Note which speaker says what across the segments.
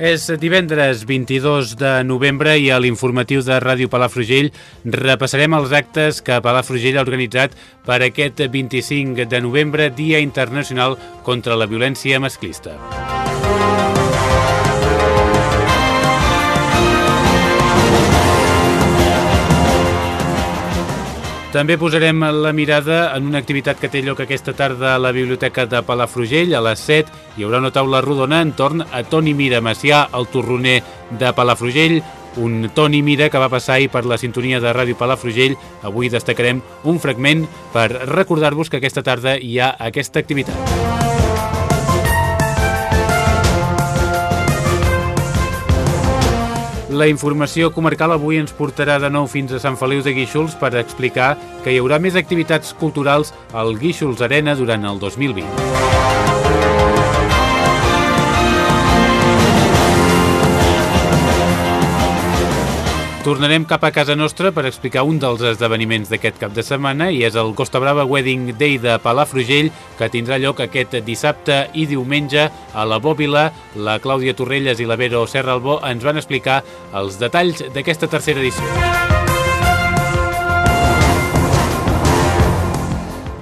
Speaker 1: És divendres 22 de novembre i a l'informatiu de Ràdio Palafrugell repassarem els actes que Palafrugell ha organitzat per aquest 25 de novembre, Dia Internacional contra la Violència Masclista. També posarem la mirada en una activitat que té lloc aquesta tarda a la Biblioteca de Palafrugell. A les 7 hi haurà una taula rodona entorn a Toni Mira Macià, el torroner de Palafrugell, un Toni Mira que va passar ahir per la sintonia de Ràdio Palafrugell. Avui destacarem un fragment per recordar-vos que aquesta tarda hi ha aquesta activitat. La informació comarcal avui ens portarà de nou fins a Sant Feliu de Guíxols per explicar que hi haurà més activitats culturals al Guíxols Arena durant el 2020. Tornarem cap a casa nostra per explicar un dels esdeveniments d'aquest cap de setmana i és el Costa Brava Wedding Day de Palafrugell que tindrà lloc aquest dissabte i diumenge a la Bòbila. La Clàudia Torrelles i la Vero Serralbó ens van explicar els detalls d'aquesta tercera edició.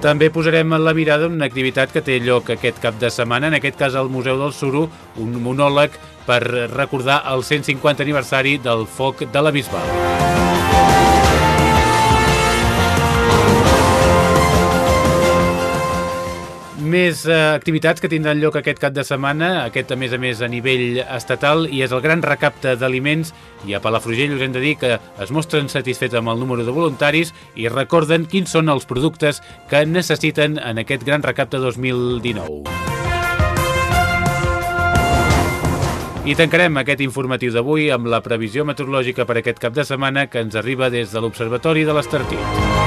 Speaker 1: També posarem la mirada en una activitat que té lloc aquest cap de setmana, en aquest cas al Museu del Suro, un monòleg per recordar el 150 aniversari del foc de la Bisbal. Més eh, activitats que tindran lloc aquest cap de setmana, aquest a més a més a nivell estatal, i és el gran recapte d'aliments, i a Palafrugell us hem de dir que es mostren satisfets amb el número de voluntaris i recorden quins són els productes que necessiten en aquest gran recapte 2019. I tancarem aquest informatiu d'avui amb la previsió meteorològica per aquest cap de setmana que ens arriba des de l'Observatori de l'Estartit.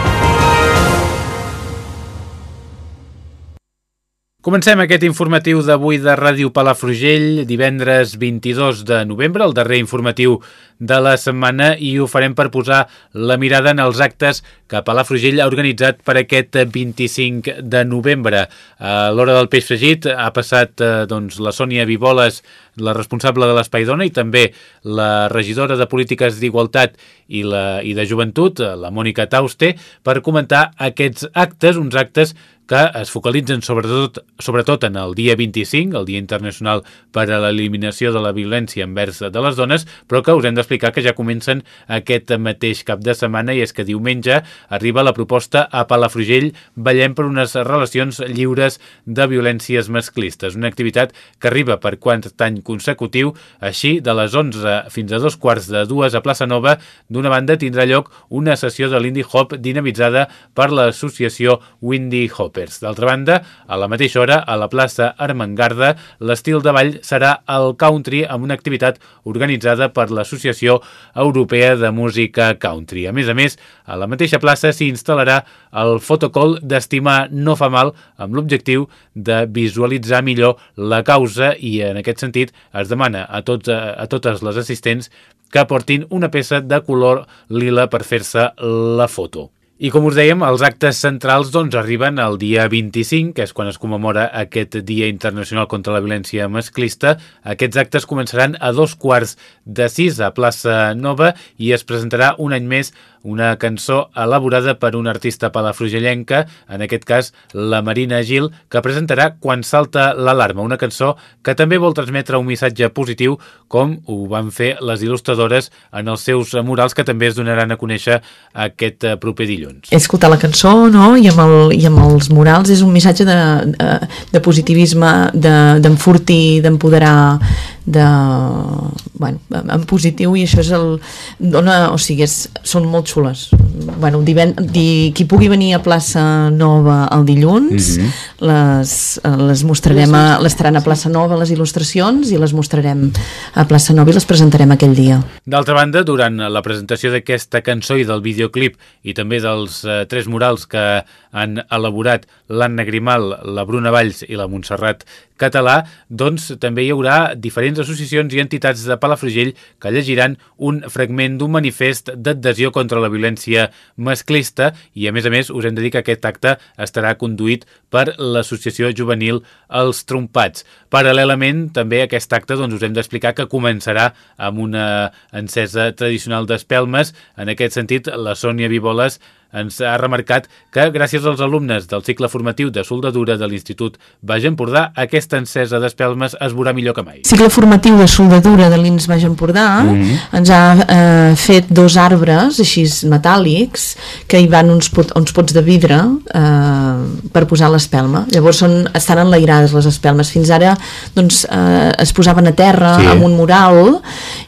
Speaker 1: Comencem aquest informatiu d'avui de Ràdio Palafrugell, divendres 22 de novembre, el darrer informatiu de la setmana, i ho farem per posar la mirada en els actes que Palafrugell ha organitzat per aquest 25 de novembre. A l'hora del peix fregit ha passat eh, doncs, la Sònia Vivoles, la responsable de l'Espai Dona, i també la regidora de Polítiques d'Igualtat i, la, i de Joventut, la Mònica Tauste, per comentar aquests actes, uns actes que es focalitzen sobretot, sobretot en el dia 25, el Dia Internacional per a l'Eliminació de la Violència envers de les dones, però que us hem d'explicar que ja comencen aquest mateix cap de setmana i és que diumenge arriba la proposta a Palafrugell Ballem per unes relacions lliures de violències masclistes, una activitat que arriba per quant any consecutiu, així de les 11 fins a dos quarts de dues a Plaça Nova, d'una banda tindrà lloc una sessió de l'Indie Hop dinamitzada per l'associació Windy Hoppers. D'altra banda, a la mateixa hora, a la plaça Armengarda, l'estil de ball serà el country amb una activitat organitzada per l'Associació Europea de Música Country. A més a més, a la mateixa plaça s'hi instal·larà el fotocall d'Estimar no fa mal amb l'objectiu de visualitzar millor la causa i en aquest sentit es demana a, tots, a totes les assistents que portin una peça de color lila per fer-se la foto. I com us dèiem, els actes centrals doncs, arriben el dia 25, que és quan es commemora aquest Dia Internacional contra la Violència Masclista. Aquests actes començaran a dos quarts de sis a Plaça Nova i es presentarà un any més una cançó elaborada per una artista palafrugellenca, en aquest cas la Marina Gil, que presentarà Quan salta l'alarma, una cançó que també vol transmetre un missatge positiu, com ho van fer les il·lustradores en els seus murals, que també es donaran a conèixer aquest proper dilluns.
Speaker 2: He escoltat la cançó, no?, i amb, el, i amb els murals és un missatge de, de, de positivisme, d'enfortir, de, d'empoderar, de, bueno, en positiu, i això és el... Dona, o sigui, és, són molt xules bueno, diven, di, qui pugui venir a plaça Nova el dilluns mm -hmm. Les, les mostrarem a, les estaran a plaça Nova les il·lustracions i les mostrarem a plaça Nova i les presentarem aquell dia.
Speaker 1: D'altra banda, durant la presentació d'aquesta cançó i del videoclip i també dels eh, tres murals que han elaborat l'Anna Grimal, la Bruna Valls i la Montserrat Català, doncs també hi haurà diferents associacions i entitats de Palafrugell que llegiran un fragment d'un manifest d'adhesió contra la violència masclista i, a més a més, us hem de dir que aquest acte estarà conduït per l'associació juvenil Els Trompats. Paral·lelament, també aquest acte doncs, us hem d'explicar que començarà amb una encesa tradicional d'espelmes. En aquest sentit, la Sònia Viboles ens ha remarcat que gràcies als alumnes del cicle formatiu de soldadura de l'Institut Baix Empordà, aquesta encesa d'espelmes es veurà millor que mai.
Speaker 2: Cicle formatiu de soldadura de l'Ins Baix Empordà mm -hmm. ens ha eh, fet dos arbres així metàl·lics que hi van uns, pot, uns pots de vidre eh, per posar l'espelma. Llavors són, estan enlairades les espelmes. Fins ara doncs, eh, es posaven a terra sí. amb un mural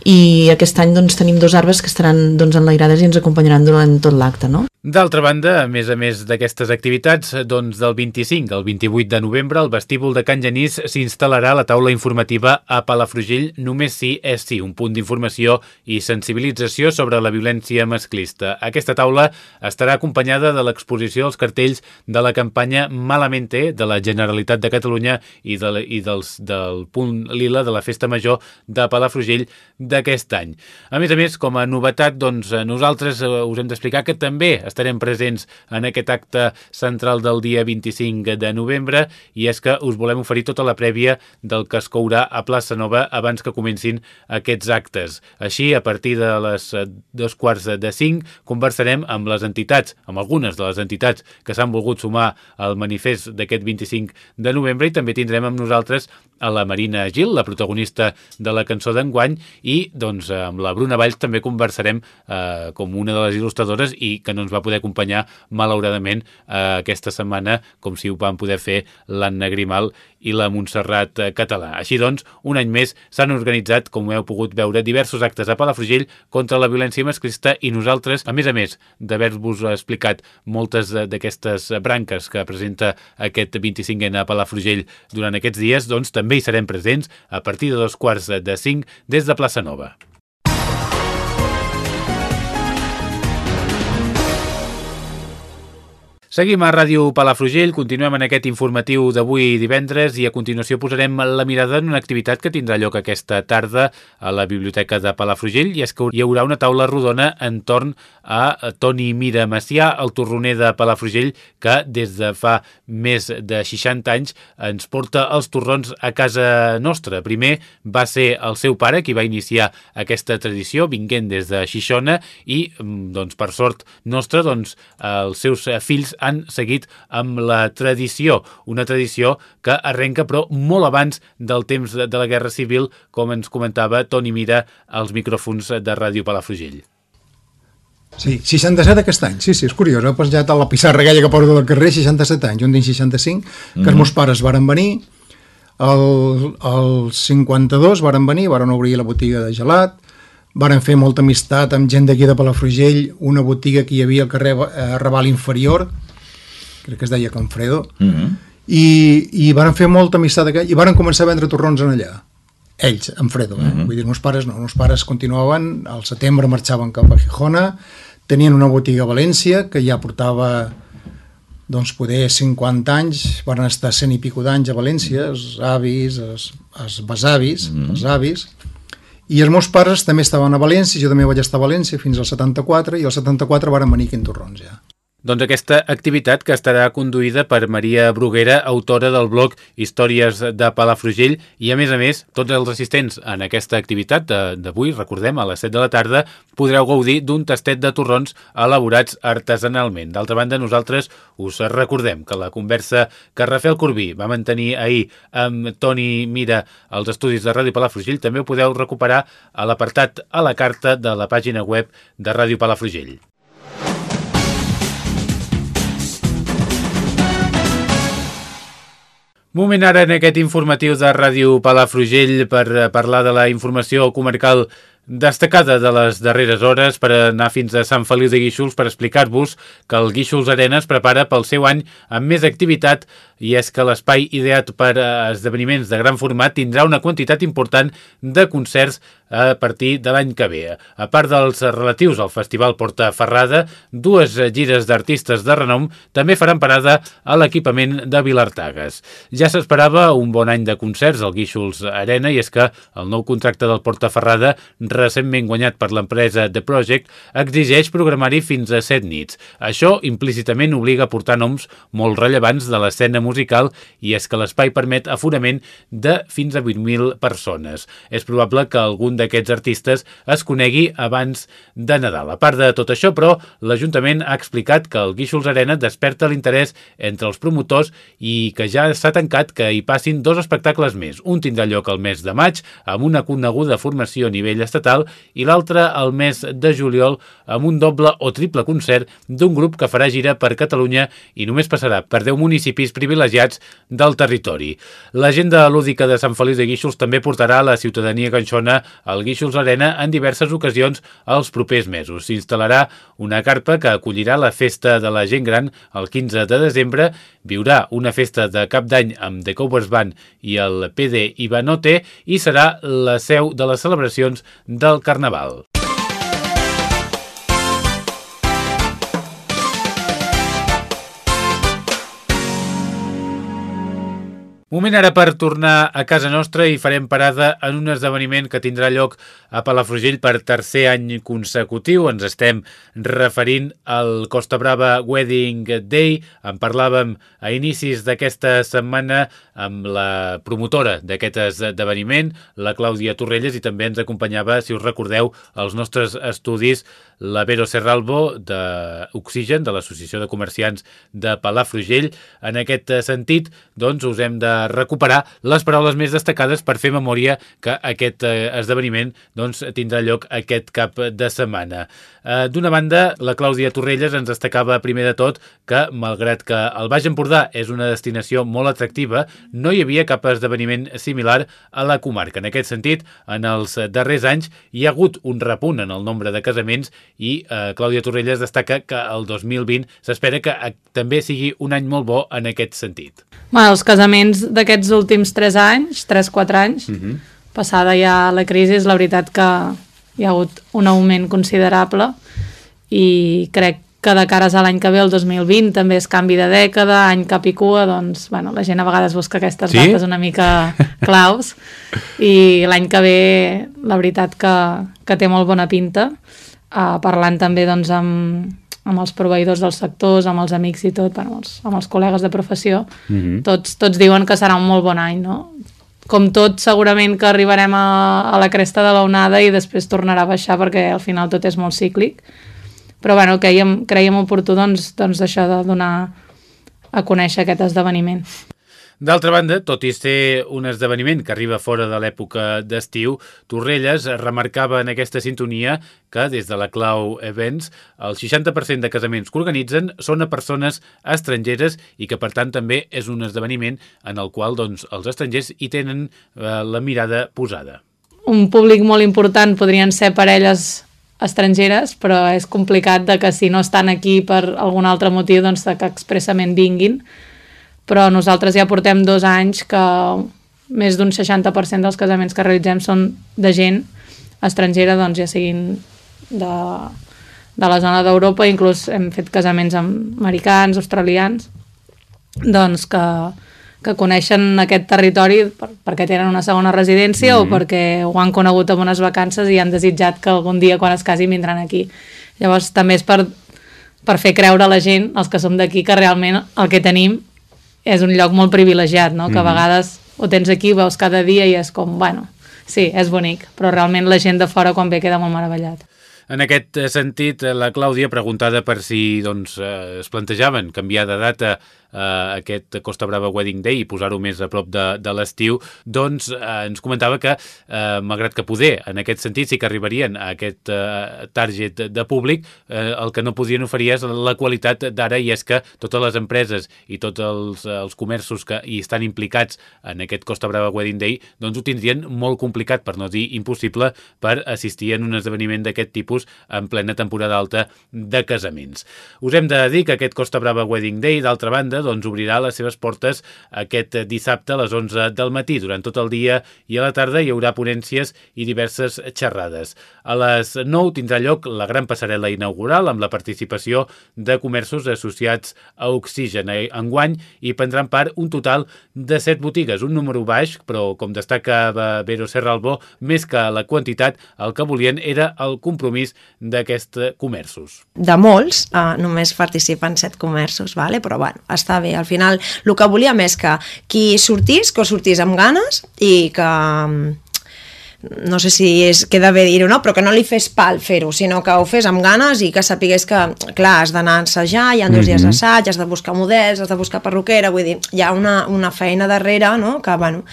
Speaker 2: i aquest any doncs, tenim dos arbres que estaran doncs, enlairades i ens acompanyaran durant tot l'acte. No?
Speaker 1: D'altra banda, a més a més d'aquestes activitats, doncs del 25 al 28 de novembre al vestíbul de Can Genís s'instal·larà la taula informativa a Palafrugell Només sí és sí, un punt d'informació i sensibilització sobre la violència masclista. Aquesta taula estarà acompanyada de l'exposició dels cartells de la campanya Malamente de la Generalitat de Catalunya i, de, i dels, del punt lila de la Festa Major de Palafrugell d'aquest any. A més a més, com a novetat, doncs nosaltres eh, us hem d'explicar que també estarem presents en aquest acte central del dia 25 de novembre i és que us volem oferir tota la prèvia del que es courà a Plaça Nova abans que comencin aquests actes. Així, a partir de les eh, dos quarts de cinc, conversarem amb les entitats, amb algunes de les entitats que s'han volgut sumar al manifest d'aquest 25 de novembre i també tindrem amb nosaltres a la Marina Gil, la protagonista de la cançó d'enguany, i doncs amb la Bruna Valls també conversarem eh, com una de les il·lustradores i que no ens va poder acompanyar malauradament eh, aquesta setmana com si ho van poder fer l'Anna Grimal i la Montserrat eh, Català. Així doncs, un any més s'han organitzat, com heu pogut veure, diversos actes a Palafrugell contra la violència masclista i nosaltres, a més a més d'haver-vos explicat moltes d'aquestes branques que presenta aquest 25N a Palafrugell durant aquests dies, doncs també hi serem presents a partir de dos quarts de cinc des de Plaça Nova. Seguim a Ràdio Palafrugell, continuem en aquest informatiu d'avui divendres i a continuació posarem la mirada en una activitat que tindrà lloc aquesta tarda a la Biblioteca de Palafrugell i és que hi haurà una taula rodona entorn a Toni Mira Macià, el torroner de Palafrugell, que des de fa més de 60 anys ens porta els torrons a casa nostra. Primer va ser el seu pare qui va iniciar aquesta tradició, vinguent des de Xixona i, mm, doncs, per sort nostra, doncs, els seus fills han seguit amb la tradició, una tradició que arrenca però molt abans del temps de la Guerra Civil, com ens comentava Toni Mira als micròfons de Ràdio Palafrugell.
Speaker 3: Sí, 67 aquest any, sí, sí, és curiós, he penjat a la pissarra aquella que porta del carrer, 67 anys, un tinc 65, que mm -hmm. els meus pares varen venir, el, el 52 varen venir, varen obrir la botiga de gelat, varen fer molta amistat amb gent d'aquí de Palafrugell, una botiga que hi havia al carrer eh, Raval Inferior, crec que es deia Canfredo, mm -hmm. i, i van fer molta amistat aquella, i van començar a vendre torrons en allà ells, en Fredo, eh? Mm -hmm. vull dir, els meus pares no, els meus pares continuaven, al setembre marxaven cap a Gijona, tenien una botiga a València que ja portava doncs poder 50 anys, van estar 100 i pico d'anys a València, els avis, els, els besavis, mm -hmm. els avis, i els meus pares també estaven a València, jo també vaig estar a València fins al 74, i al 74 varen venir aquí en Torrons ja.
Speaker 1: Doncs aquesta activitat que estarà conduïda per Maria Bruguera, autora del blog Històries de Palafrugell i a més a més tots els assistents en aquesta activitat d'avui, recordem, a les 7 de la tarda, podreu gaudir d'un tastet de torrons elaborats artesanalment. D'altra banda, nosaltres us recordem que la conversa que Rafael Corbí va mantenir ahir amb Toni Mira als estudis de Ràdio Palafrugell també ho podeu recuperar a l'apartat a la carta de la pàgina web de Ràdio Palafrugell. Moment ara en aquest informatiu de Ràdio Palafrugell per eh, parlar de la informació comarcal destacada de les darreres hores per anar fins a Sant Feliu de Guíxols per explicar-vos que el Guíxols Arena es prepara pel seu any amb més activitat i és que l'espai ideat per a esdeveniments de gran format tindrà una quantitat important de concerts a partir de l'any que ve. A part dels relatius al Festival Porta Ferrada, dues gires d'artistes de renom també faran parada a l'equipament de Vilartagas. Ja s'esperava un bon any de concerts al Guíxols Arena i és que el nou contracte del Porta Ferrada recentment guanyat per l'empresa The Project, exigeix programar-hi fins a 7 nits. Això implícitament obliga a portar noms molt rellevants de l'escena musical i és que l'espai permet aforament de fins a 8.000 persones. És probable que algun d'aquests artistes es conegui abans de Nadal. A part de tot això, però, l'Ajuntament ha explicat que el Guíxols Arena desperta l'interès entre els promotors i que ja s'ha tancat que hi passin dos espectacles més. Un tindrà lloc al mes de maig amb una coneguda formació a nivell estatal i l'altre al mes de juliol amb un doble o triple concert d'un grup que farà gira per Catalunya i només passarà per 10 municipis privilegiats del territori. L'agenda lúdica de Sant Feliu de Guíxols també portarà a la ciutadania ganxona al Guíxols Arena en diverses ocasions els propers mesos. S'instal·larà una carpa que acollirà la festa de la gent gran el 15 de desembre, viurà una festa de cap d'any amb The Covers Band i el PD Ivanote i serà la seu de les celebracions del Carnaval. Moment ara per tornar a casa nostra i farem parada en un esdeveniment que tindrà lloc a Palafrugell per tercer any consecutiu. Ens estem referint al Costa Brava Wedding Day. En parlàvem a inicis d'aquesta setmana amb la promotora d'aquest esdeveniment, la Clàudia Torrelles, i també ens acompanyava, si us recordeu, als nostres estudis la Vero Serralbo d'Oxigen, de l'Associació de Comerciants de Palafrugell. En aquest sentit, doncs, us hem de recuperar les paraules més destacades per fer memòria que aquest eh, esdeveniment doncs, tindrà lloc aquest cap de setmana. Eh, D'una banda, la Clàudia Torrelles ens destacava primer de tot que, malgrat que el Baix Empordà és una destinació molt atractiva, no hi havia cap esdeveniment similar a la comarca. En aquest sentit, en els darrers anys hi ha hagut un repunt en el nombre de casaments i eh, Clàudia Torrelles destaca que el 2020 s'espera que també sigui un any molt bo en aquest sentit.
Speaker 4: Bueno, els casaments d'aquests últims 3 anys, 3-4 anys, mhm. -huh. passada ja la crisi, la veritat que hi ha hagut un augment considerable i crec que de cares a l'any que ve, el 2020, també és canvi de dècada, any cap i cua, doncs, bueno, la gent a vegades busca aquestes sí? dates una mica claus, i l'any que ve, la veritat que, que té molt bona pinta, uh, parlant també, doncs, amb, amb els proveïdors dels sectors, amb els amics i tot, bueno, els, amb els col·legues de professió, mm -hmm. tots, tots diuen que serà un molt bon any, no? Com tot, segurament que arribarem a, a la cresta de l'onada i després tornarà a baixar perquè al final tot és molt cíclic. Però bueno, creiem, creiem oportú doncs, doncs això de donar a conèixer aquest esdeveniment.
Speaker 1: D'altra banda, tot i ser un esdeveniment que arriba fora de l'època d'estiu, Torrelles remarcava en aquesta sintonia que, des de la Clau Events, el 60% de casaments que organitzen són a persones estrangeres i que, per tant, també és un esdeveniment en el qual doncs, els estrangers hi tenen eh, la mirada posada.
Speaker 4: Un públic molt important podrien ser parelles estrangeres, però és complicat de que si no estan aquí per algun altre motiu, doncs que expressament vinguin però nosaltres ja portem dos anys que més d'un 60% dels casaments que realitzem són de gent estrangera, doncs ja siguin de, de la zona d'Europa, inclús hem fet casaments amb americans, australians, doncs que, que coneixen aquest territori per, perquè tenen una segona residència mm -hmm. o perquè ho han conegut en unes vacances i han desitjat que algun dia quan es casin vindran aquí. Llavors també és per, per fer creure a la gent, els que som d'aquí, que realment el que tenim és un lloc molt privilegiat, no? que a mhm. vegades ho tens aquí, ho veus cada dia i és com, bueno, sí, és bonic, però realment la gent de fora quan ve queda molt meravellat.
Speaker 1: En aquest sentit, la Clàudia, preguntada per si doncs, eh, es plantejaven canviar de data eh, aquest Costa Brava Wedding Day i posar-ho més a prop de, de l'estiu, doncs eh, ens comentava que, eh, malgrat que poder, en aquest sentit sí que arribarien a aquest eh, target de públic, eh, el que no podien oferir és la qualitat d'ara i és que totes les empreses i tots els, els comerços que hi estan implicats en aquest Costa Brava Wedding Day doncs ho tindrien molt complicat, per no dir impossible, per assistir en un esdeveniment d'aquest tipus en plena temporada alta de casaments. Us hem de dir que aquest Costa Brava Wedding Day, d'altra banda, doncs obrirà les seves portes aquest dissabte a les 11 del matí. Durant tot el dia i a la tarda hi haurà ponències i diverses xerrades. A les 9 tindrà lloc la gran passarel·la inaugural amb la participació de comerços associats a Oxigen enguany i prendran part un total de 7 botigues, un número baix, però com destaca Vero Serralbo, més que la quantitat, el que volien era el compromís d'aquests comerços.
Speaker 5: De molts, eh, només participen 7 comerços, vale? però bueno, està bé. Al final, el que volíem és que qui sortís, que sortís amb ganes i que no sé si és, queda bé dir-ho, no? però que no li fes pal fer-ho, sinó que ho fes amb ganes i que sapigués que, clar, has d'anar a assajar, hi ha dos mm -hmm. dies mhm. d'assaig, has de buscar models, has de buscar perruquera, vull dir, hi ha una, una feina darrere, no?, que, bueno,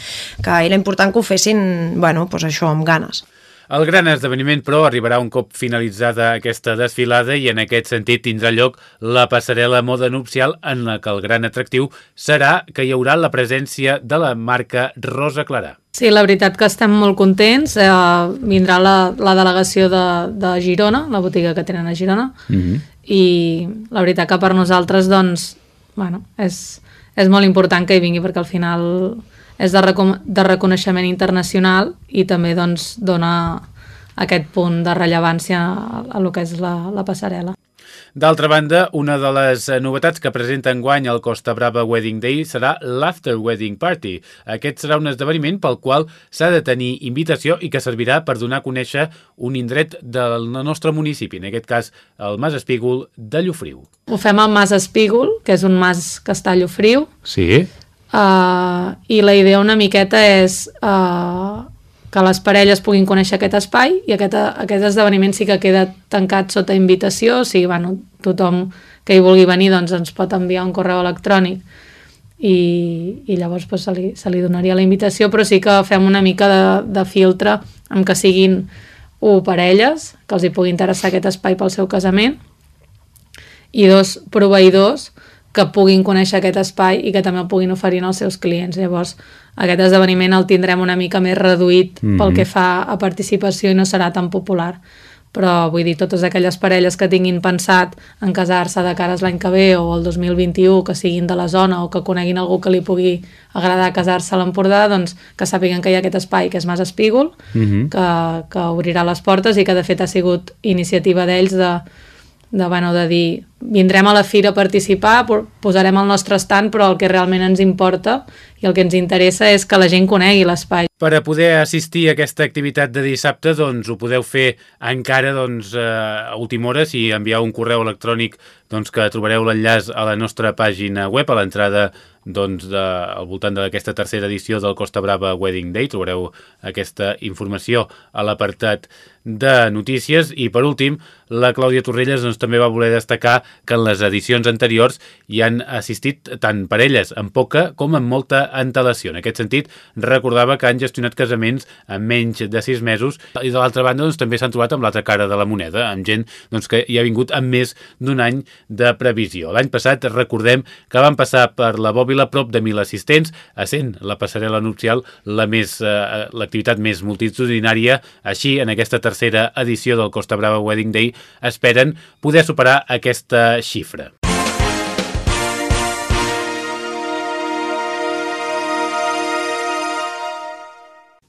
Speaker 5: que era important que ho fessin, bueno, doncs això, amb ganes.
Speaker 1: El gran esdeveniment, però, arribarà un cop finalitzada aquesta desfilada i en aquest sentit tindrà lloc la passarel·la moda nupcial en la que el gran atractiu serà que hi haurà la presència de la marca Rosa Clarà.
Speaker 4: Sí, la veritat que estem molt contents. Eh, vindrà la, la delegació de, de Girona, la botiga que tenen a Girona, mm -hmm. i la veritat que per nosaltres, doncs, bueno, és, és molt important que hi vingui perquè al final és de, de reconeixement internacional i també doncs, dona aquest punt de rellevància a, a lo que és la, la passarel·la.
Speaker 1: D'altra banda, una de les novetats que presenta enguany el Costa Brava Wedding Day serà l'After Wedding Party. Aquest serà un esdeveniment pel qual s'ha de tenir invitació i que servirà per donar a conèixer un indret del nostre municipi, en aquest cas el Mas Espígol de Llofriu.
Speaker 4: Ho fem al Mas Espígol, que és un mas que està a Llofriu.
Speaker 1: Sí.
Speaker 4: Uh, I la idea una miqueta és uh, que les parelles puguin conèixer aquest espai i aquest, aquest esdeveniment sí que queda tancat sota invitació, o sigui, bueno, tothom que hi vulgui venir doncs, ens pot enviar un correu electrònic. I, i llavors pues, se, li, se li donaria la invitació, però sí que fem una mica de, de filtre amb que siguin o parelles, que els hi pugui interessar aquest espai pel seu casament, i dos proveïdors que puguin conèixer aquest espai i que també el puguin oferir als seus clients. Llavors, aquest esdeveniment el tindrem una mica més reduït mm -hmm. pel que fa a participació i no serà tan popular. Però vull dir, totes aquelles parelles que tinguin pensat en casar-se de cares l'any que ve o el 2021, que siguin de la zona o que coneguin algú que li pugui agradar casar-se a l'Empordà, doncs que sàpiguen que hi ha aquest espai que és Mas Espígol, mm -hmm. que, que obrirà les portes i que de fet ha sigut iniciativa d'ells de, de, bueno, de dir vindrem a la fira a participar, posarem el nostre estant, però el que realment ens importa i el que ens interessa és que la gent conegui l'espai.
Speaker 1: Per a poder assistir a aquesta activitat de dissabte, doncs ho podeu fer encara doncs, eh, a última hora si envieu un correu electrònic doncs, que trobareu l'enllaç a la nostra pàgina web, a l'entrada doncs, de, al voltant d'aquesta tercera edició del Costa Brava Wedding Day. Trobareu aquesta informació a l'apartat de notícies i per últim la Clàudia Torrelles doncs, també va voler destacar que en les edicions anteriors hi han assistit tant parelles amb poca com amb molta antelació. En aquest sentit, recordava que han gestionat casaments en menys de sis mesos i de l'altra banda doncs, també s'han trobat amb l'altra cara de la moneda, amb gent doncs, que hi ha vingut amb més d'un any de previsió. L'any passat recordem que van passar per la bòbila prop de 1.000 assistents, essent la passarel·la nupcial més eh, l'activitat més multitudinària. Així, en aquesta tercera edició del Costa Brava Wedding Day, esperen poder superar aquesta xifra.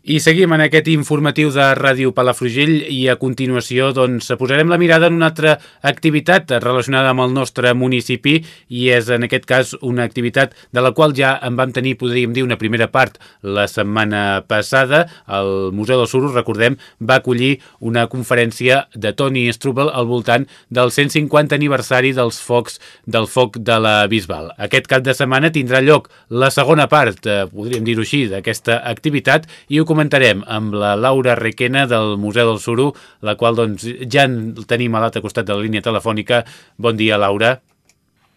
Speaker 1: I seguim en aquest informatiu de Ràdio Palafrugell i a continuació doncs, posarem la mirada en una altra activitat relacionada amb el nostre municipi i és en aquest cas una activitat de la qual ja en vam tenir, podríem dir, una primera part la setmana passada. El Museu del Suro, recordem, va acollir una conferència de Toni Strubel al voltant del 150 aniversari dels focs del foc de la Bisbal. Aquest cap de setmana tindrà lloc la segona part, eh, podríem dir-ho així, d'aquesta activitat i ho comentarem amb la Laura Requena del Museu del Suro, la qual doncs, ja en tenim a l'altre costat de la línia telefònica. Bon dia, Laura.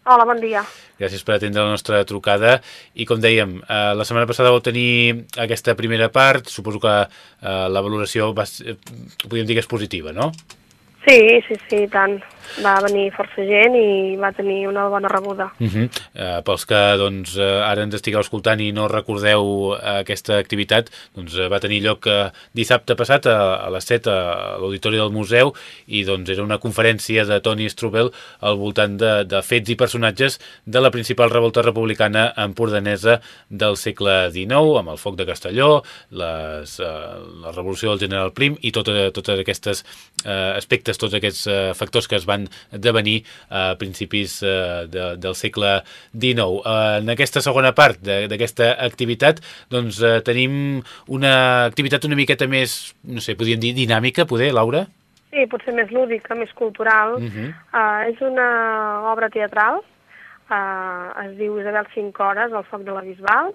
Speaker 6: Hola, bon dia.
Speaker 1: Gràcies per atendre la nostra trucada. I com dèiem, eh, la setmana passada vau tenir aquesta primera part, suposo que eh, la valoració va, ser- podríem dir que és positiva, no?
Speaker 6: Sí, sí, sí, tant. Va venir força gent i va tenir una bona rebuda.
Speaker 1: Uh -huh. uh, pels que doncs, uh, ara ens estigueu escoltant i no recordeu uh, aquesta activitat, doncs, uh, va tenir lloc uh, dissabte passat a, a les 7 a l'Auditori del Museu i doncs, era una conferència de Toni Strubel al voltant de, de fets i personatges de la principal revolta republicana empordanesa del segle XIX, amb el foc de Castelló, les, uh, la revolució del general Prim i tota, totes aquestes uh, aspectes, tots aquests uh, factors que es van devenir a principis uh, de, del segle XIX. Uh, en aquesta segona part d'aquesta activitat doncs tenim una activitat una miqueta més, no sé, podríem dir dinàmica, poder, Laura?
Speaker 6: Sí, potser més lúdica, més cultural.
Speaker 1: Uh -huh.
Speaker 6: uh, és una obra teatral, uh, es diu Isabel 5 hores, el foc de la Bisbal,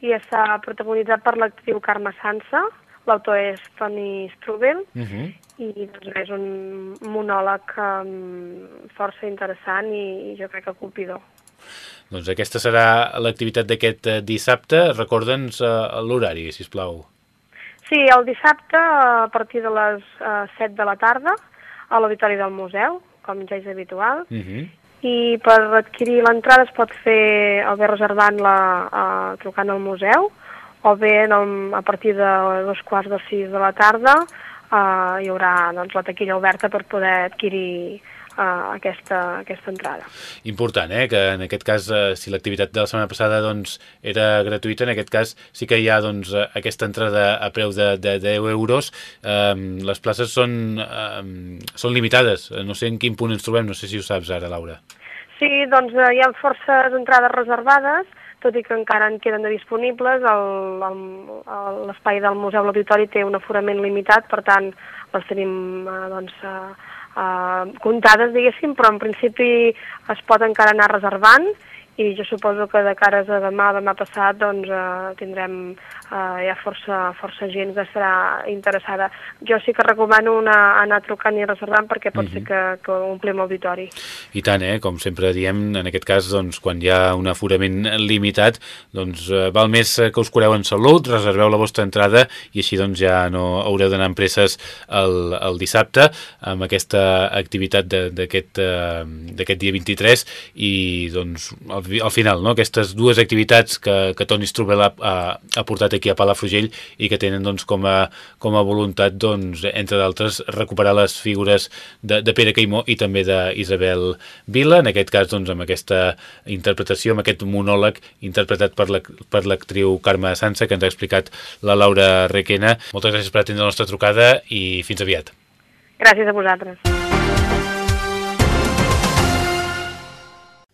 Speaker 6: i està protagonitzat per l'actriu Carme Sansa, l'autor és Toni Strubel,
Speaker 1: Uh -huh.
Speaker 6: i doncs, és un monòleg um, força interessant i, i jo crec que colpidor.
Speaker 1: Doncs aquesta serà l'activitat d'aquest eh, dissabte. Recorda'ns uh, l'horari, si plau.
Speaker 6: Sí, el dissabte a partir de les uh, 7 de la tarda a l'Auditori del Museu, com ja és habitual,
Speaker 1: Uh -huh.
Speaker 6: i per adquirir l'entrada es pot fer o bé reservant-la uh, trucant al museu o bé el, a partir de dos quarts de sis de la tarda uh, hi haurà doncs, la taquilla oberta per poder adquirir uh, aquesta, aquesta entrada.
Speaker 1: Important, eh? que en aquest cas, eh, si l'activitat de la setmana passada doncs, era gratuïta, en aquest cas sí que hi ha doncs, eh, aquesta entrada a preu de, de 10 euros. Eh, les places són, eh, són limitades. Eh, No sé en quin punt ens trobem, no sé si ho saps ara, Laura.
Speaker 6: Sí, doncs eh, hi ha forces entrades reservades, tot i que encara en queden de disponibles. L'espai del Museu L'Auditori té un aforament limitat, per tant, les tenim eh, doncs, eh, eh, comptades, diguéssim, però en principi es pot encara anar reservant i jo suposo que de cares a demà, demà passat, doncs eh, tindrem eh, ja força, força gent que estarà interessada. Jo sí que recomano una, anar trucant i reservant perquè pot ser que, que omplim l'auditori.
Speaker 1: I tant, eh? com sempre diem, en aquest cas, doncs, quan hi ha un aforament limitat, doncs eh, val més que us cureu en salut, reserveu la vostra entrada i així doncs, ja no haureu d'anar amb presses el, el dissabte amb aquesta activitat d'aquest eh, d'aquest dia 23 i doncs, al, al final, no? aquestes dues activitats que, que Toni Strubel ha, ha, ha portat aquí a Palafrugell i que tenen doncs, com, a, com a voluntat, doncs, entre d'altres, recuperar les figures de, de Pere Caimó i també d'Isabel Vila, en aquest cas doncs, amb aquesta interpretació, amb aquest monòleg interpretat per la- l'actriu Carme Sansa, que ens ha explicat la Laura Requena. Moltes gràcies per atendre la nostra trucada i fins aviat.
Speaker 6: Gràcies a vosaltres.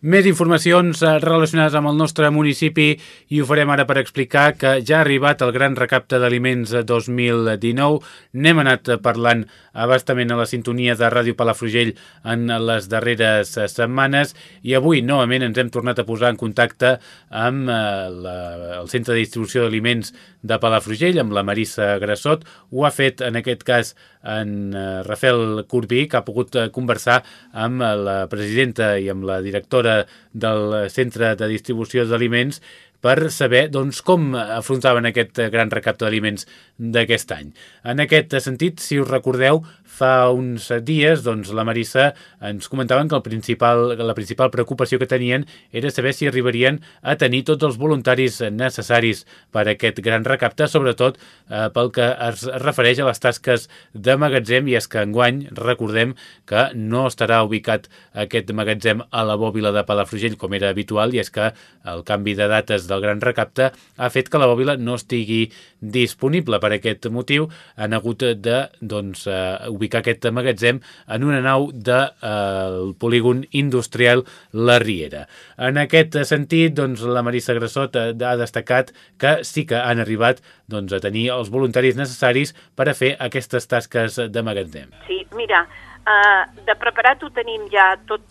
Speaker 1: Més informacions eh, relacionades amb el nostre municipi i ho farem ara per explicar que ja ha arribat el gran recapte d'aliments 2019. N'hem anat parlant abastament a la sintonia de Ràdio Palafrugell en les darreres eh, setmanes i avui novament ens hem tornat a posar en contacte amb eh, la, el Centre de Distribució d'Aliments de Palafrugell, amb la Marissa Grassot. Ho ha fet en aquest cas en eh, Rafael Corbí, que ha pogut eh, conversar amb eh, la presidenta i amb la directora del Centre de Distribució d'Aliments per saber doncs, com afrontaven aquest gran recapte d'aliments d'aquest any. En aquest sentit, si us recordeu, fa uns dies doncs, la Marissa ens comentaven que el principal, la principal preocupació que tenien era saber si arribarien a tenir tots els voluntaris necessaris per a aquest gran recapte, sobretot eh, pel que es refereix a les tasques de magatzem, i és que enguany recordem que no estarà ubicat aquest magatzem a la bòbila de Palafrugell com era habitual, i és que el canvi de dates del gran recapte ha fet que la bòbila no estigui disponible. Per aquest motiu han hagut de doncs, eh, ubicar aquest magatzem en una nau del de, eh, polígon industrial La Riera. En aquest sentit, doncs, la Marissa Grassot ha ha destacat que sí que han arribat doncs, a tenir els voluntaris necessaris per a fer aquestes tasques de magatzem.
Speaker 7: Sí, mira, uh, de preparat ho tenim ja, tot,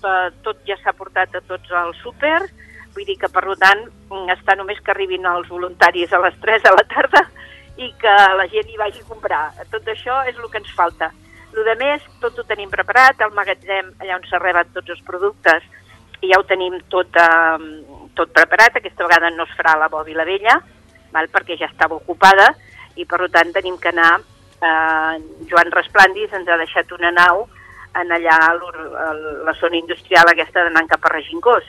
Speaker 7: tot ja s'ha portat a tots els súpers, vull dir que per tant mm, està només que arribin els voluntaris a les 3 de la tarda i que la gent hi vagi a comprar. Tot això és el que ens falta. El de més, tot ho tenim preparat, al magatzem allà on se reben tots els productes ja ho tenim tot, eh, tot preparat, aquesta vegada no es farà la Bòbila Vella, val? perquè ja estava ocupada, i per tant tenim que anar, eh, Joan Resplandis ens ha deixat una nau en allà a la zona industrial aquesta d'anar cap a Regincós.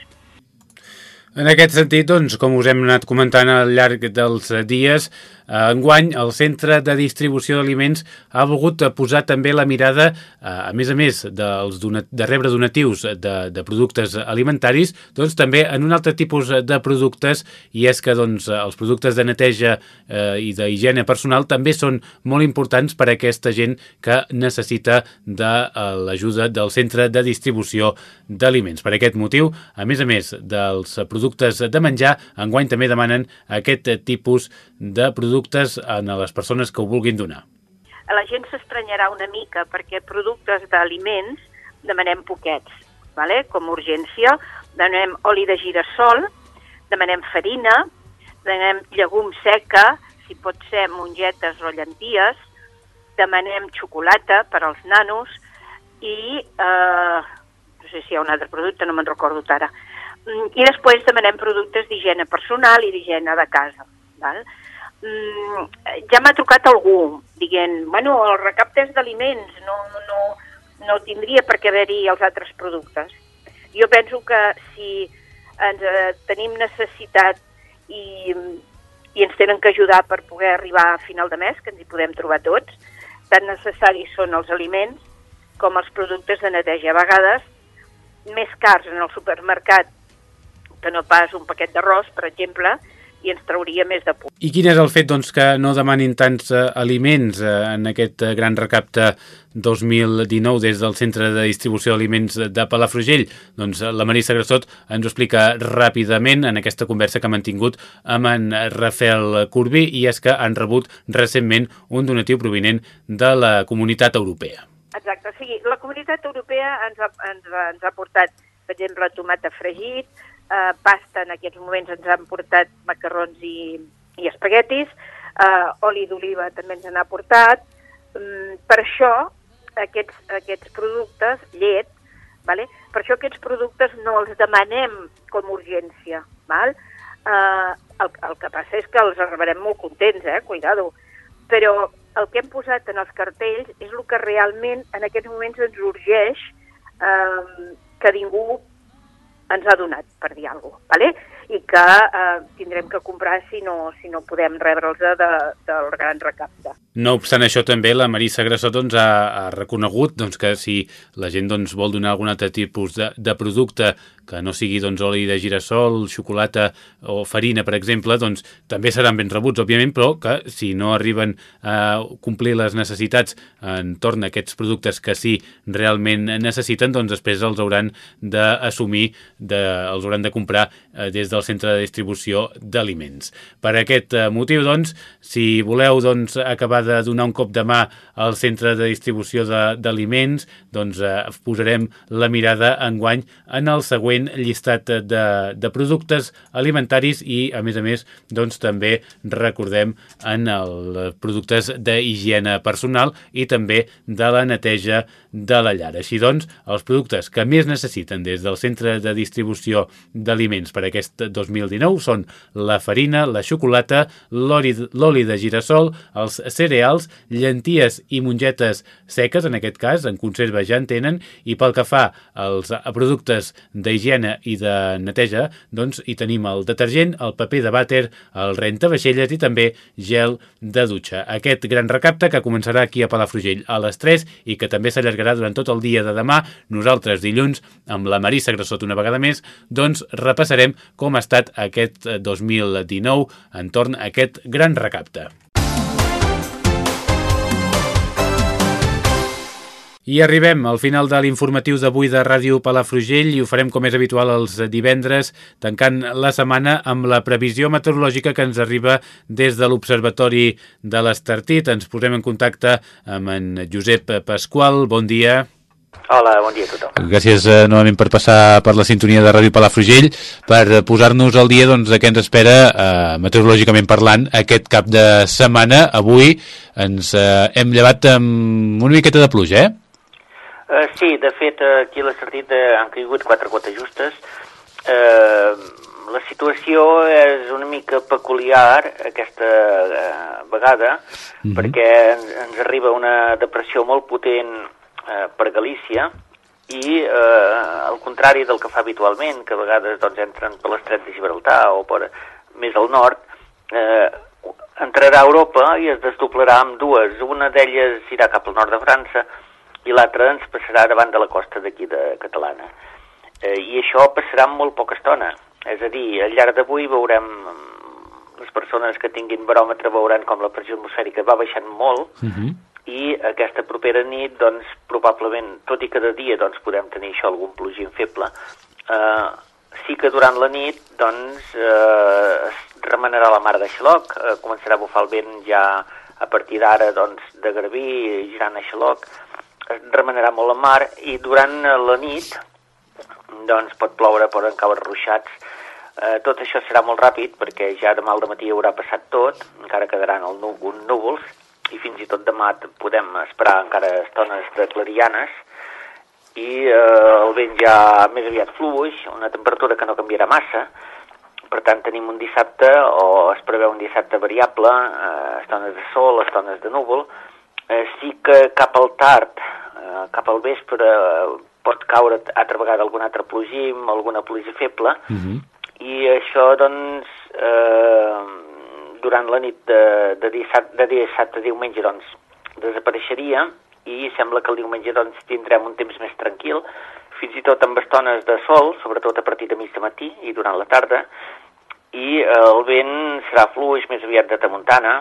Speaker 1: En aquest sentit, doncs, com us hem anat comentant al llarg dels dies, enguany, el Centre de Distribució d'Aliments ha volgut posar també la mirada, eh, a més a més dels de rebre donatius de, de productes alimentaris, doncs també en un altre tipus de productes, i és que doncs, els productes de neteja eh, i d'higiene personal també són molt importants per a aquesta gent que necessita de eh, l'ajuda del Centre de Distribució d'Aliments. Per aquest motiu, a més a més dels productes de menjar, enguany també demanen aquest tipus de productes productes a les persones que ho vulguin donar.
Speaker 7: La gent s'estranyarà una mica perquè productes d'aliments demanem poquets, vale? com urgència. Demanem oli de girassol, demanem farina, demanem llegum seca, si pot ser mongetes o llenties, demanem xocolata per als nanos i eh, no sé si hi ha un altre producte, no me'n recordo ara. Mm, I després demanem productes d'higiene personal i d'higiene de casa. Val? Mm, ja m'ha trucat algú dient, bueno, el recapte és d'aliments, no, no, no tindria per què haver-hi els altres productes. Jo penso que si ens eh, tenim necessitat i, i ens tenen que ajudar per poder arribar a final de mes, que ens hi podem trobar tots, tan necessaris són els aliments com els productes de neteja. A vegades, més cars en el supermercat que no pas un paquet d'arròs, per exemple, i ens trauria més de por.
Speaker 1: I quin és el fet doncs, que no demanin tants eh, aliments eh, en aquest eh, gran recapte 2019 des del Centre de Distribució d'Aliments de Palafrugell? Doncs la Marisa Grassot ens ho explica ràpidament en aquesta conversa que ha mantingut amb en Rafael Corbí i és que han rebut recentment un donatiu provinent de la Comunitat Europea.
Speaker 7: Exacte, o sigui, la Comunitat Europea ens ha, ens, ha, ens ha portat, per exemple, tomata fregit, eh, pasta, en aquests moments ens han portat macarrons i, i espaguetis, eh, oli d'oliva també ens n'ha portat. Mm, per això, aquests, aquests productes, llet, vale? per això aquests productes no els demanem com urgència. Val? Eh, el, el que passa és que els rebrem molt contents, eh? cuidado, però el que hem posat en els cartells és el que realment en aquests moments ens urgeix eh, que ningú ens ha donat, per dir alguna cosa, ¿vale? I que eh, tindrem que comprar si no, si no podem rebre'ls de, del gran recapte.
Speaker 1: No obstant això, també la Marissa Grassot doncs, ha, ha reconegut doncs, que si la gent doncs, vol donar algun altre tipus de, de producte que no sigui doncs, oli de girassol, xocolata o farina, per exemple, doncs també seran ben rebuts, òbviament, però que si no arriben a complir les necessitats entorn a aquests productes que sí realment necessiten, doncs després els hauran d'assumir, de, els hauran de comprar eh, des del centre de distribució d'aliments. Per aquest eh, motiu, doncs, si voleu doncs, acabar de donar un cop de mà al centre de distribució d'aliments, doncs eh, posarem la mirada enguany en el següent llistat de, de productes alimentaris i, a més a més, doncs, també recordem en els productes d'higiene personal i també de la neteja de la llar. Així doncs, els productes que més necessiten des del centre de distribució d'aliments per aquest 2019 són la farina, la xocolata, l'oli de girassol, els cereals, llenties i mongetes seques, en aquest cas, en conserva ja en tenen, i pel que fa als productes d'higiene i de neteja, doncs hi tenim el detergent, el paper de vàter, el rentavaixelles i també gel de dutxa. Aquest gran recapte que començarà aquí a Palafrugell a les 3 i que també s'allargarà durant tot el dia de demà, nosaltres dilluns, amb la Marissa Grassot una vegada més, doncs repassarem com ha estat aquest 2019 entorn a aquest gran recapte. I arribem al final de l'informatiu d'avui de Ràdio Palafrugell i ho farem com és habitual els divendres, tancant la setmana amb la previsió meteorològica que ens arriba des de l'Observatori de l'Estartit. Ens posem en contacte amb en Josep Pasqual. Bon dia.
Speaker 8: Hola, bon dia a tothom.
Speaker 1: Gràcies eh, novament per passar per la sintonia de Ràdio Palafrugell per posar-nos al dia doncs, de què ens espera, eh, meteorològicament parlant, aquest cap de setmana. Avui ens eh, hem llevat amb una miqueta de pluja, eh?
Speaker 8: Uh, sí, de fet, aquí a l'Estartit uh, han caigut quatre gotes justes eh, la situació és una mica peculiar aquesta eh, vegada, mm -hmm. perquè ens, ens arriba una depressió molt potent eh, per Galícia, i eh, al contrari del que fa habitualment, que a vegades doncs, entren per l'estret de Gibraltar o per més al nord, eh, entrarà a Europa i es desdoblarà amb dues. Una d'elles irà cap al nord de França i l'altra ens passarà davant de la costa d'aquí de Catalana. Eh, I això passarà en molt poca estona. És a dir, al llarg d'avui veurem les persones que tinguin baròmetre veuran com la pressió atmosfèrica va baixant molt uh mhm. -huh i aquesta propera nit, doncs, probablement, tot i cada dia, doncs, podem tenir això, algun plogim feble, eh, sí que durant la nit, doncs, eh, es remenarà la mar de Xaloc, eh, començarà a bufar el vent ja a partir d'ara, doncs, de Garbí, girant a Xaloc, es remenarà molt la mar, i durant la nit, doncs, pot ploure, poden caure ruixats, eh, tot això serà molt ràpid, perquè ja demà al matí haurà passat tot, encara quedaran el núvols, i fins i tot demà podem esperar encara estones de clarianes i eh, el vent ja més aviat fluix, una temperatura que no canviarà massa, per tant tenim un dissabte, o es preveu un dissabte variable, eh, estones de sol, estones de núvol, eh, sí que cap al tard, eh, cap al vespre, eh, pot caure altra vegada algun altre plogim, alguna pluja feble, uh mhm. -huh. i això, doncs, eh, durant la nit de, de, dissabte, de dissabte a diumenge doncs, desapareixeria i sembla que el diumenge doncs, tindrem un temps més tranquil, fins i tot amb estones de sol, sobretot a partir de mig de matí i durant la tarda, i eh, el vent serà fluix més aviat de tamuntana,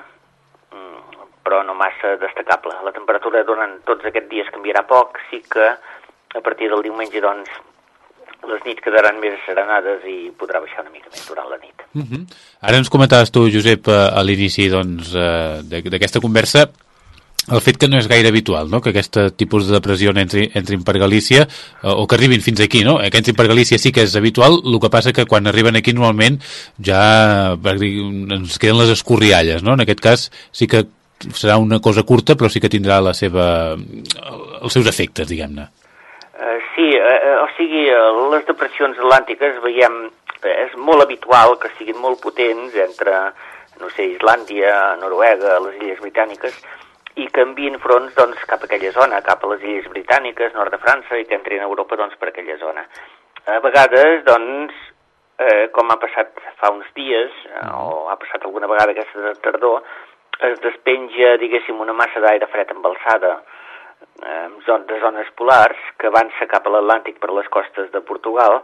Speaker 8: mm, però no massa destacable. La temperatura durant tots aquests dies canviarà poc, sí que a partir del diumenge doncs, les nits quedaran més serenades i podrà baixar una mica més durant la nit.
Speaker 1: Uh mhm. -huh. Ara ens comentaves tu, Josep, a l'inici doncs, eh, d'aquesta conversa el fet que no és gaire habitual no? que aquest tipus de depressió entri, entrin per Galícia eh, o que arribin fins aquí, no? que entrin per Galícia sí que és habitual, el que passa que quan arriben aquí normalment ja ens queden les escorrialles, no? en aquest cas sí que serà una cosa curta però sí que tindrà la seva, els seus efectes, diguem-ne.
Speaker 8: Uh, sí, uh, o sigui, les depressions atlàntiques veiem, és molt habitual que siguin molt potents entre, no sé, Islàndia, Noruega, les Illes Britàniques, i que envien fronts doncs, cap a aquella zona, cap a les Illes Britàniques, nord de França, i que entrin a Europa doncs, per aquella zona. A vegades, doncs, eh, com ha passat fa uns dies, eh, o ha passat alguna vegada aquesta tardor, es despenja, diguéssim, una massa d'aire fred embalsada, de zones polars que avança cap a l'Atlàntic per les costes de Portugal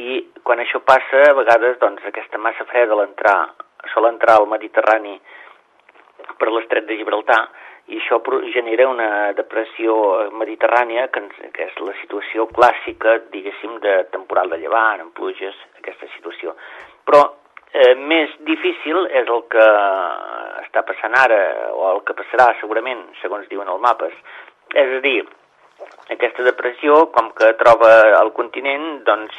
Speaker 8: i quan això passa, a vegades doncs, aquesta massa freda l'entrar sol entrar al Mediterrani per l'estret de Gibraltar i això genera una depressió mediterrània que, ens, que és la situació clàssica, diguéssim, de temporal de llevant, amb pluges, aquesta situació. Però eh, més difícil és el que està passant ara, o el que passarà segurament, segons diuen els mapes, és a dir, aquesta depressió, com que troba el continent, doncs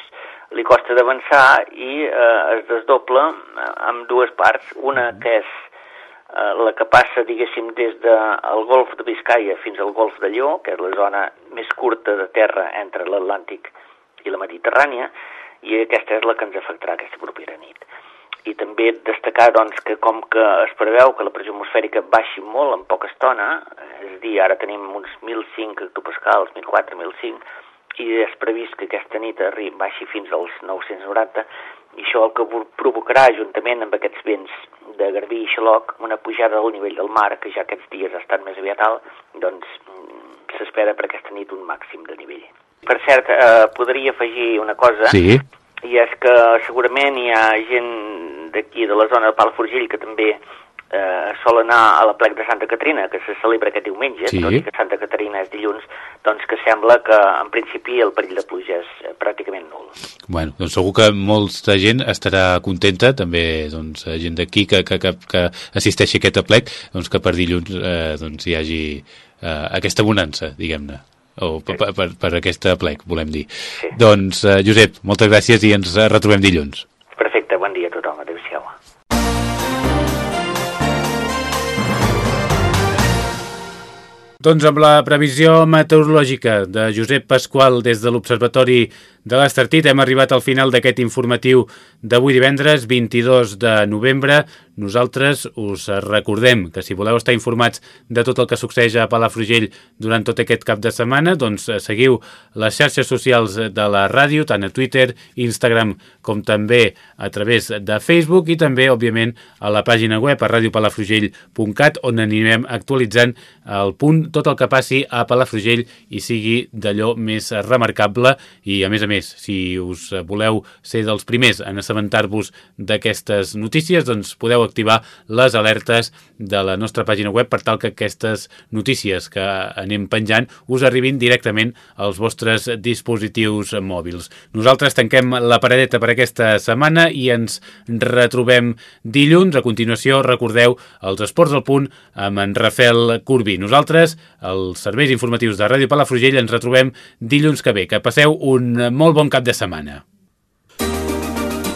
Speaker 8: li costa d'avançar i eh, es desdobla eh, amb dues parts. Una que és eh, la que passa, diguéssim, des del golf de Biscaia fins al golf de Lleó, que és la zona més curta de terra entre l'Atlàntic i la Mediterrània, i aquesta és la que ens afectarà aquesta propera nit i també destacar doncs, que com que es preveu que la pressió atmosfèrica baixi molt en poca estona, és a dir, ara tenim uns 1.005 hectopascals, 1.004, 1.005, i és previst que aquesta nit arribi, baixi fins als 990, i això el que provocarà, juntament amb aquests vents de Garbí i Xaloc, una pujada del nivell del mar, que ja aquests dies ha estat més aviat alt, doncs mm, s'espera per aquesta nit un màxim de nivell. Per cert, eh, podria afegir una cosa,
Speaker 1: sí.
Speaker 8: I és que segurament hi ha gent d'aquí, de la zona de Palafrugell, que també eh, sol anar a la plec de Santa Caterina, que se celebra aquest diumenge, sí. tot i que Santa Caterina és dilluns, doncs que sembla que en principi el perill de pluja és eh, pràcticament nul.
Speaker 1: Bueno, doncs segur que molta gent estarà contenta, també doncs, gent d'aquí que, que, que, que assisteixi a aquest aplec, doncs que per dilluns eh, doncs, hi hagi eh, aquesta bonança, diguem-ne o per, per, per aquesta plec, volem dir. Sí. Doncs, eh, Josep, moltes gràcies i ens retrobem dilluns.
Speaker 8: Perfecte, bon dia a tothom. Adéu-siau.
Speaker 1: Doncs amb la previsió meteorològica de Josep Pasqual des de l'Observatori de l'Estartit hem arribat al final d'aquest informatiu d'avui divendres 22 de novembre. Nosaltres us recordem que si voleu estar informats de tot el que succeeix a Palafrugell durant tot aquest cap de setmana, doncs seguiu les xarxes socials de la ràdio, tant a Twitter, Instagram, com també a través de Facebook i també, òbviament, a la pàgina web a radiopalafrugell.cat on anirem actualitzant el punt tot el que passi a Palafrugell i sigui d'allò més remarcable. I, a més a més, si us voleu ser dels primers en assabentar-vos d'aquestes notícies, doncs podeu activar les alertes de la nostra pàgina web per tal que aquestes notícies que anem penjant us arribin directament als vostres dispositius mòbils. Nosaltres tanquem la paradeta per aquesta setmana i ens retrobem dilluns. A continuació, recordeu els esports al punt amb en Rafael Corbí. Nosaltres, els serveis informatius de Ràdio Palafrugell, ens retrobem dilluns que ve. Que passeu un molt bon cap de setmana.